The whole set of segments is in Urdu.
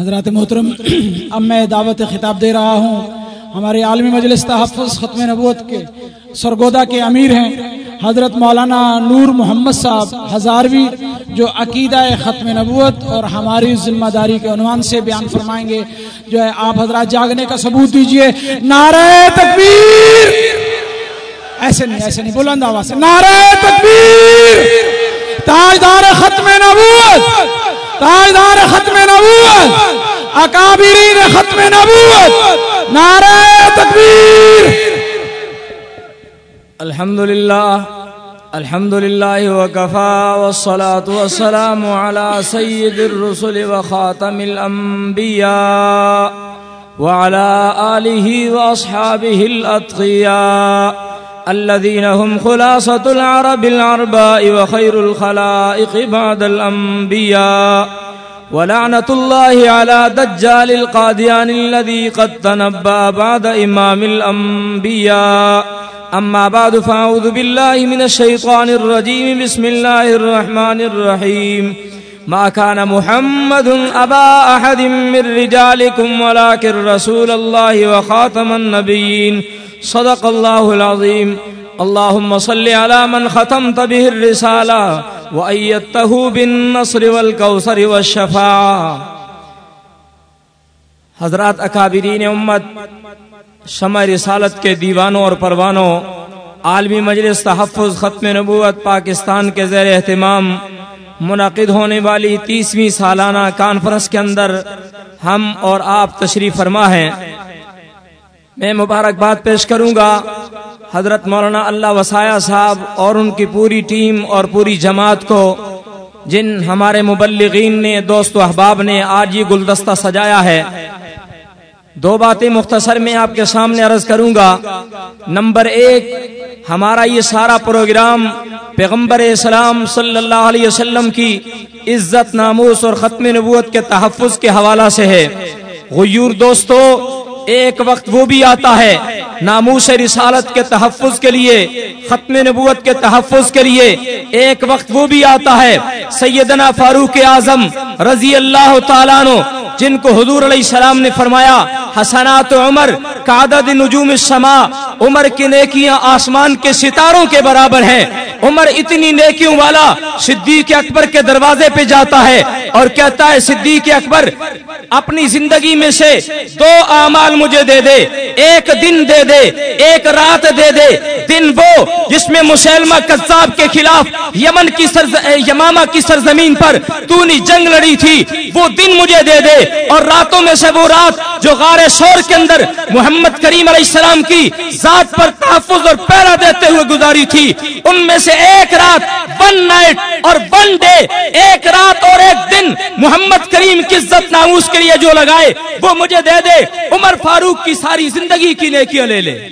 حضرات محترم، اب میں دعوت خطاب دے رہا ہوں۔ ہمارے عالمی مجلس تحفظ ختم نبوت کے سرگودا کے امیر ہیں۔ حضرت مولانا نور محمد صاحب ہزاروی جو عقیدہ ختم نبوت اور ہماری ذمہ داری کے عنوان سے بیان فرمائیں گے۔ جو ہے، آپ حضرات جاگنے کا ثبوت دیجیے۔ نعرہ تکبیر! ایسے نہیں ایسے نہیں، بلند آواز سے۔ نعرہ تکبیر! تاجدار ختم نبوت! تاجدار ختم نبوت، اکابرین ختم نبوت، نعرہ تکبیر۔ الحمد لله الحمد لله وكفى والصلاة والسلام على سيد الرسل وخاتم الأنبياء وعلى آله وأصحابه الأتقياء الذين هم خلاصة العرب العرباء وخير الخلائق بعد الأنبياء. ولعنة الله على دجال القاديان الذي قد تنبى بعد إمام الأنبياء. أما بعد فأعوذ بالله من الشيطان الرجيم. بسم الله الرحمن الرحيم. ما كان محمد أبا أحد من رجالكم ولكن رسول الله وخاتم النبيين. صدق الله العظيم اللهم صل على من ختمت به الرسالة وأيدته بالنصر والكوثر والشفاعة حضرات اکابرین امت، شمع رسالت کے دیوانوں اور پروانوں، عالمی مجلس تحفظ ختم نبوت پاکستان کے زیر اہتمام، منعقد ہونے والی تیسویں سالانہ کانفرنس کے اندر ہم اور آپ تشریف فرما ہیں۔ میں مبارکباد پیش کروں گا۔ حضرت مولانا اللہ وسایہ صاحب اور ان کی پوری ٹیم اور پوری جماعت کو، جن ہمارے مبلغین نے، دوست و احباب نے آج یہ گلدستہ سجایا ہے۔ دو باتیں مختصر میں آپ کے سامنے عرض کروں گا۔ نمبر ایک، ہمارا یہ سارا پروگرام پیغمبر اسلام صلی اللہ علیہ وسلم کی عزت، ناموس اور ختم نبوت کے تحفظ کے حوالہ سے ہے۔ غیور دوستو ایک وقت وہ بھی آتا ہے، ناموس رسالت کے تحفظ کے لیے، ختم نبوت کے تحفظ کے لیے ایک وقت وہ بھی آتا ہے، سیدنا فاروق اعظم رضی اللہ تعالیٰ عنہ، جن کو حضور علیہ السلام نے فرمایا، حسنات عمر قعدد نجوم السماء، عمر کی نیکیاں آسمان کے ستاروں کے برابر ہیں۔ عمر اتنی نیکیوں والا صدیق اکبر کے دروازے پہ جاتا ہے اور کہتا ہے، صدیق اکبر اپنی زندگی میں سے دو اعمال مجھے دے دے۔ ایک دن دے دے، ایک رات دے دے۔ دن وہ جس میں مسلمہ قذاب کے خلاف یمن کی سرز... یمامہ کی سرزمین پر تو نے جنگ لڑی تھی، وہ دن مجھے دے دے۔ اور راتوں میں سے وہ رات جو غار شور کے اندر محمد کریم علیہ السلام کی ذات پر تحفظ اور پیرا دیتے ہوئے گزاری تھی، ان میں سے ایک رات ون نائٹ اور ون ڈے ایک رات اور ایک دن محمد کریم کی عزت ناموس کے لیے جو لگائے، وہ مجھے دے دے۔ عمر فاروق کی ساری زندگی کی نیکیاں لے لے۔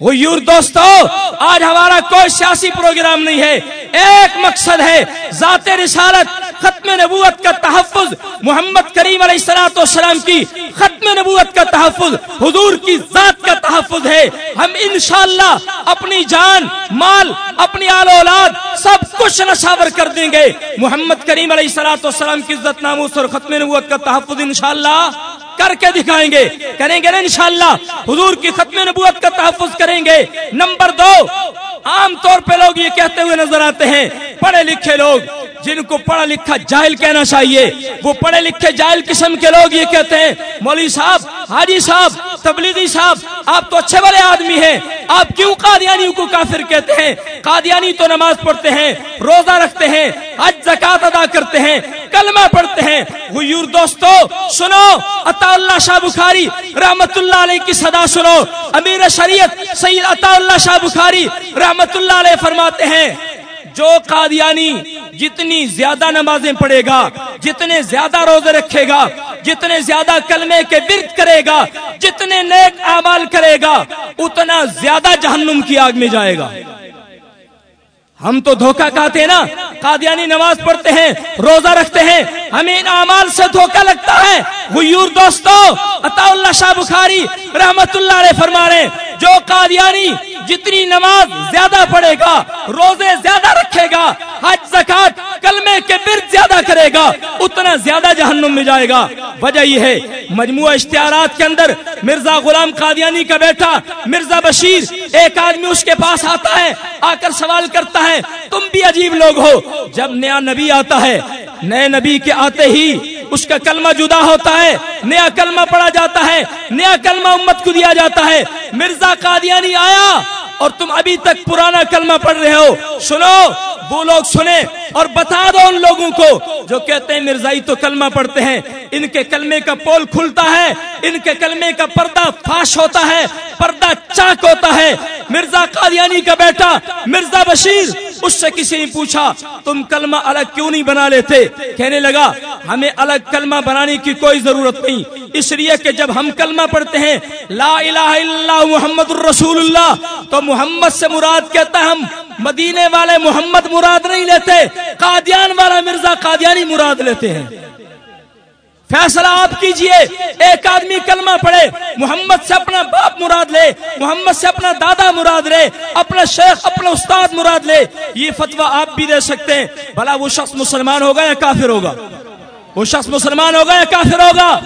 غیور دوستو، آج ہمارا کوئی سیاسی پروگرام نہیں ہے۔ ایک مقصد ہے، ذات رسالت ختم نبوت کا تحفظ محمد کریم علیہ السلاۃ والسلام کی ختم نبوت کا تحفظ، حضور کی ذات کا تحفظ ہے۔ ہم انشاءاللہ اپنی جان، مال، اپنی آل اولاد سب کچھ نشاور کر دیں گے۔ محمد کریم علیہ السلاۃ والسلام کی عزت ناموس اور ختم نبوت کا تحفظ انشاءاللہ کر کے دکھائیں گے۔ کریں گے نا انشاءاللہ۔ حضور کی ختم نبوت کا تحفظ کریں گے۔ نمبر دو عام طور پہ لوگ یہ کہتے ہوئے نظر آتے ہیں، پڑھے لکھے لوگ، جن کو پڑھا لکھا جاہل کہنا چاہیے، وہ پڑھے لکھے جاہل قسم کے لوگ یہ کہتے ہیں، مولوی صاحب، حاجی صاحب، تبلیغی صاحب، آپ تو اچھے والے آدمی ہیں، آپ کیوں قادیانیوں کو کافر کہتے ہیں؟ قادیانی تو نماز پڑھتے ہیں، روزہ رکھتے ہیں، حج زکات ادا کرتے ہیں، کلمہ پڑھتے ہیں۔ غیور دوستو، سنو، عطا اللہ شاہ بخاری رحمت اللہ علیہ کی صدا سنو۔ امیر شریعت سید عطا اللہ شاہ بخاری رحمت اللہ علیہ فرماتے ہیں، جو قادیانی جتنی زیادہ نمازیں پڑھے گا، جتنے زیادہ روزے رکھے گا، جتنے زیادہ کلمے کے ورد کرے گا، جتنے نیک اعمال کرے گا، اتنا زیادہ جہنم کی آگ میں جائے گا۔ ہم تو دھوکہ کہتے ہیں نا۔ قادیانی نماز پڑھتے ہیں، روزہ رکھتے ہیں۔ ہمیں ان اعمال سے دھوکہ لگتا ہے۔ غیور دوستو عطا اللہ شاہ بخاری رحمت اللہ علیہ فرما رہے جو قادیانی جتنی نماز زیادہ پڑھے گا، روزے زیادہ رکھے گا، حج زکات کلمے زیادہ کرے گا؟ اتنا زیادہ جہنم میں جائے گا۔ وجہ یہ ہے، مجموعہ اشتہارات کے اندر مرزا غلام قادیانی کا بیٹا مرزا بشیر ایک آدمی اس کے پاس آتا ہے، آ کر سوال کرتا ہے، تم بھی عجیب لوگ ہو۔ جب نیا نبی آتا ہے، نئے نبی کے آتے ہی اس کا کلمہ جدا ہوتا ہے، نیا کلمہ پڑھا جاتا ہے، نیا کلمہ امت کو دیا جاتا ہے۔ مرزا قادیانی آیا۔ اور تم ابھی تک پرانا کلمہ پڑھ رہے ہو۔ سنو، وہ لوگ سنے اور بتا دو ان لوگوں کو جو کہتے ہیں مرزائی تو کلمہ پڑھتے ہیں۔ ان کے کلمے کا پول کھلتا ہے، ان کے کلمے کا پردہ فاش ہوتا ہے، پردہ چاک ہوتا ہے۔ مرزا قادیانی کا بیٹا مرزا بشیر اس سے کسی نے پوچھا، تم کلمہ الگ کیوں نہیں بنا لیتے؟ کہنے لگا، ہمیں الگ کلمہ بنانے کی کوئی ضرورت نہیں. اس لیے کہ جب ہم کلمہ پڑھتے ہیں، لا الہ الا اللہ محمد الرسول اللہ، تو محمد سے مراد کہتا ہے ہم، مدینے والے محمد مراد نہیں لیتے، قادیان والا مرزا قادیانی مراد لیتے ہیں. فیصلہ آپ کیجیے۔ ایک آدمی کلمہ پڑھے، محمد سے اپنا باپ مراد لے، محمد سے اپنا دادا مراد لے، اپنا شیخ، اپنا استاد مراد لے۔ یہ فتویٰ آپ بھی دے سکتے ہیں۔ بھلا وہ شخص مسلمان ہوگا یا کافر ہوگا؟ وہ شخص مسلمان ہوگا یا کافر ہوگا؟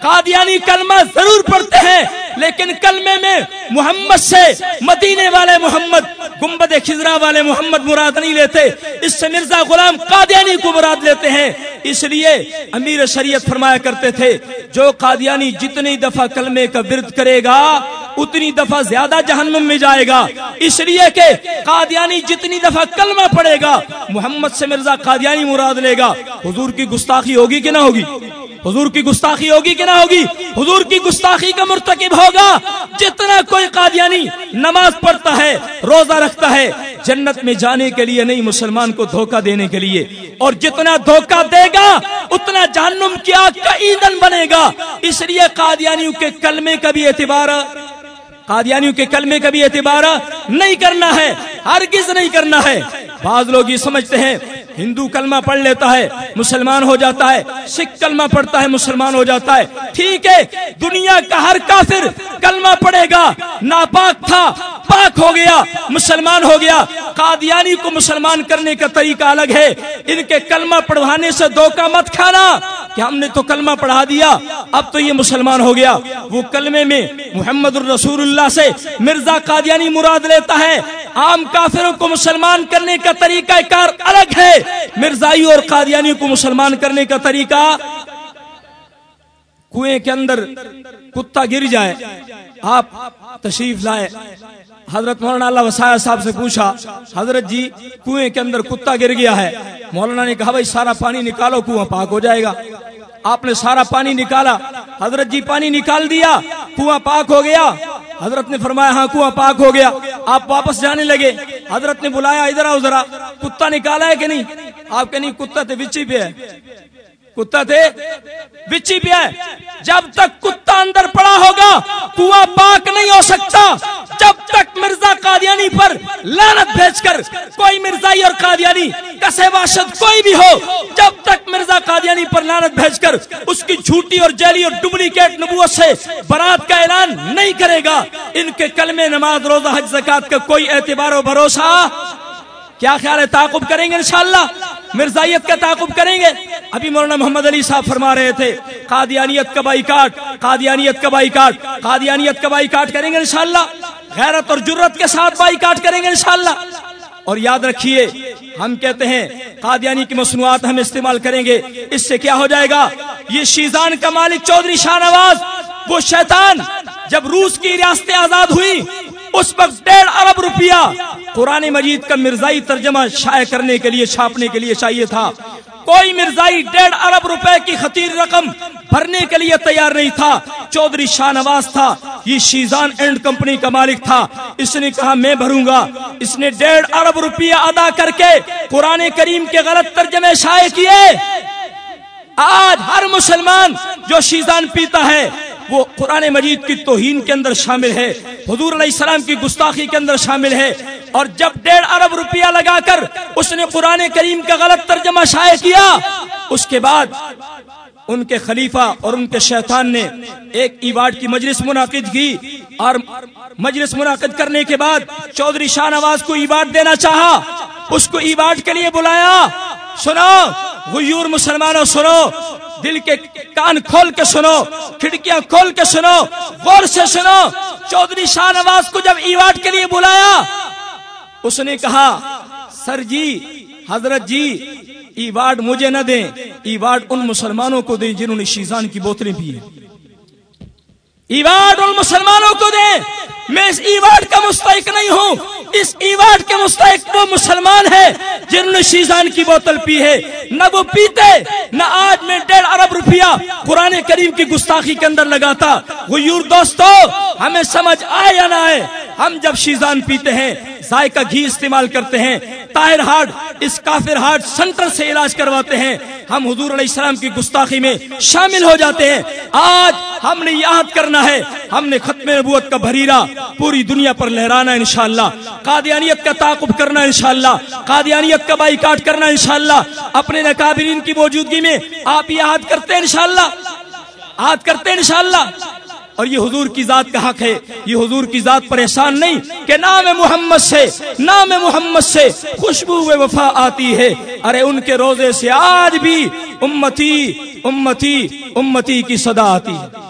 قادیانی کلمہ ضرور پڑھتے ہیں۔ لیکن کلمے میں محمد سے مدینے والے محمد گمبد خزرا والے محمد مراد نہیں لیتے۔ اس سے مرزا غلام قادیانی کو مراد لیتے ہیں۔ اس لیے امیر شریعت فرمایا کرتے تھے، جو قادیانی جتنی دفعہ کلمے کا ورد کرے گا، اتنی دفعہ زیادہ جہنم میں جائے گا۔ اس لیے کہ قادیانی جتنی دفعہ کلمہ پڑے گا، محمد سے مرزا قادیانی مراد لے گا۔ حضور کی گستاخی ہوگی کہ نہ ہوگی؟ حضور کی گستاخی ہوگی کہ نہ ہوگی؟ حضور کی گستاخی کا مرتکب ہوگا۔ جتنا کوئی قادیانی نماز پڑھتا ہے، روزہ رکھتا ہے، جنت میں جانے کے لیے نہیں، مسلمان کو دھوکہ دینے کے لیے۔ اور جتنا دھوکہ دے گا، اتنا جہنم کی آگ کا ایندھن بنے گا۔ اس لیے قادیانیوں کے کلمے کا بھی اعتبار، قادیانیوں کے کلمے کا بھی اعتبار نہیں کرنا ہے، ہرگز نہیں کرنا ہے۔ بعض لوگ یہ سمجھتے ہیں ہندو کلمہ پڑھ لیتا ہے، مسلمان ہو جاتا ہے، سکھ کلمہ پڑھتا ہے، مسلمان ہو جاتا ہے۔ ٹھیک ہے، دنیا کا ہر کافر کلمہ پڑھے گا۔ ناپاک تھا، پاک ہو گیا، مسلمان ہو گیا۔ قادیانی کو مسلمان کرنے کا طریقہ الگ ہے۔ ان کے کلمہ پڑھوانے سے دھوکہ مت کھانا۔ کہ ہم نے تو کلمہ پڑھا دیا، اب تو یہ مسلمان ہو گیا۔ وہ کلمے میں محمد الرسول اللہ سے مرزا قادیانی مراد لیتا ہے۔ عام کافروں کو مسلمان کرنے کا طریقہ کار الگ ہے۔ مرزائی اور قادیانی کو مسلمان کرنے کا طریقہ کنویں کے اندر کتا گر جائے، آپ تشریف لائے۔ حضرت مولانا اللہ وسایہ صاحب سے پوچھا، حضرت جی کنویں کے اندر کتا گر گیا ہے۔ مولانا نے کہا، بھائی، سارا پانی نکالو، کنواں پاک ہو جائے گا۔ آپ نے سارا پانی نکالا، حضرت جی پانی نکال دیا، کنواں پاک ہو گیا۔ حضرت نے فرمایا ہاں کنواں پاک ہو گیا۔ آپ واپس جانے لگے۔ حضرت نے بلایا، ادھر آؤ ذرا، کتا نکالا ہے کہ نہیں؟ آپ کہ نہیں، کتا تو بچی پہ ہے۔ کتا تھے، بچی پہ ہے۔ جب تک کتا اندر پڑا ہوگا، کنواں پاک نہیں ہو سکتا۔ جب تک مرزا قادیانی پر لانت بھیج کر کوئی مرزائی اور قادیانی، کسے واشد کوئی بھی ہو، جب تک مرزا قادیانی پر لانت بھیج کر اس کی جھوٹی اور جیلی اور ڈپلیکیٹ نبوت سے برات کا اعلان نہیں کرے گا۔ ان کے کلمے نماز، روزہ، حج زکات کا کوئی اعتبار و بھروسہ کیا خیال ہے؟ تعاقب کریں گے انشاءاللہ۔ مرزائیت کا تعاقب کریں گے۔ ابھی مولانا محمد علی صاحب فرما رہے تھے، قادیانیت کا بائی کاٹ قادیانیت کا بائی کاٹ قادیانیت کا بائی کاٹ کریں گے انشاءاللہ۔ غیرت اور جرت کے ساتھ بائی کاٹ کریں گے انشاءاللہ۔ اور یاد رکھیے، ہم کہتے ہیں، قادیانی کی مصنوعات ہم استعمال کریں گے، اس سے کیا ہو جائے گا؟ یہ شیزان کا مالک چودھری شاہ نواز، وہ شیطان، جب روس کی ریاستیں آزاد ہوئی اس وقت ڈیڑھ ارب روپیہ قرآن مجید کا مرزائی ترجمہ شائع کرنے کے لیے، چھاپنے کے لیے چاہیے تھا۔ کوئی مرزائی ڈیڑھ ارب روپے کی خطیر رقم بھرنے کے لیے تیار نہیں تھا۔ چودھری شاہ نواز تھا۔ یہ شیزان اینڈ کمپنی کا مالک تھا۔ اس نے کہا، میں بھروں گا۔ اس نے ڈیڑھ ارب روپیہ ادا کر کے قرآن کریم کے غلط ترجمے شائع کیے۔ آج ہر مسلمان جو شیزان پیتا ہے وہ قرآن مجید کی توہین کے اندر شامل ہے، حضور علیہ السلام کی گستاخی کے اندر شامل ہے۔ اور جب ڈیڑھ ارب روپیہ لگا کر اس نے قرآن کریم کا غلط ترجمہ شائع کیا، اس کے بعد ان کے خلیفہ اور ان کے شیطان نے ایک ایوارڈ کی مجلس منعقد کی۔ اور مجلس منعقد کرنے کے بعد چودھری شاہ نواز کو ایوارڈ دینا چاہا، اس کو ایوارڈ کے لیے بلایا۔ سنو، غیور مسلمانوں، سنو۔ دل کے کان کھول کے سنو، کھڑکیاں کھول کے سنو، غور سے سنو۔ چودھری شاہ نواز کو جب ایوارڈ کے لیے بلایا، اس نے کہا، سر جی حضرت جی ایوارڈ مجھے نہ دیں۔ ایوارڈ ان مسلمانوں کو دیں جنہوں نے شیزان کی بوتلیں پی ہیں۔ ایوارڈ ان مسلمانوں کو دیں۔ میں اس ایوارڈ کا مستحق نہیں ہوں۔ اس ایوارڈ کے مستحق وہ مسلمان ہے جنہوں نے شیزان کی بوتل پی ہے۔ نہ وہ پیتے، نہ آج میں ڈیڑھ ارب روپیہ قرآن کریم کی گستاخی کے اندر لگاتا۔ غیور دوستو، ہمیں سمجھ آئے یا نہ آئے؟ ہم جب شیزان پیتے ہیں، ذائقہ گھی استعمال کرتے ہیں تائر ہارڈ اس کافر ہارڈ سنٹر سے علاج کرواتے ہیں، ہم حضور علیہ السلام کی گستاخی میں شامل ہو جاتے ہیں۔ آج ہم نے یاد کرنا ہے، ہم نے ختم نبوت کا بھریرا پوری دنیا پر لہرانا انشاءاللہ، قادیانیت کا تعاقب کرنا انشاءاللہ، قادیانیت کا بائی کاٹ کرنا انشاءاللہ، اپنے نقابرین کی موجودگی میں آپ یاد کرتے ہیں انشاءاللہ۔ یاد کرتے ہیں انشاءاللہ۔ اور یہ حضور کی ذات کا حق ہے۔ یہ حضور کی ذات پر احسان نہیں کہ نام محمد سے، نام محمد سے خوشبو وفا آتی ہے۔ ارے ان کے روزے سے آج بھی امتی امتی امتی کی صدا آتی ہے۔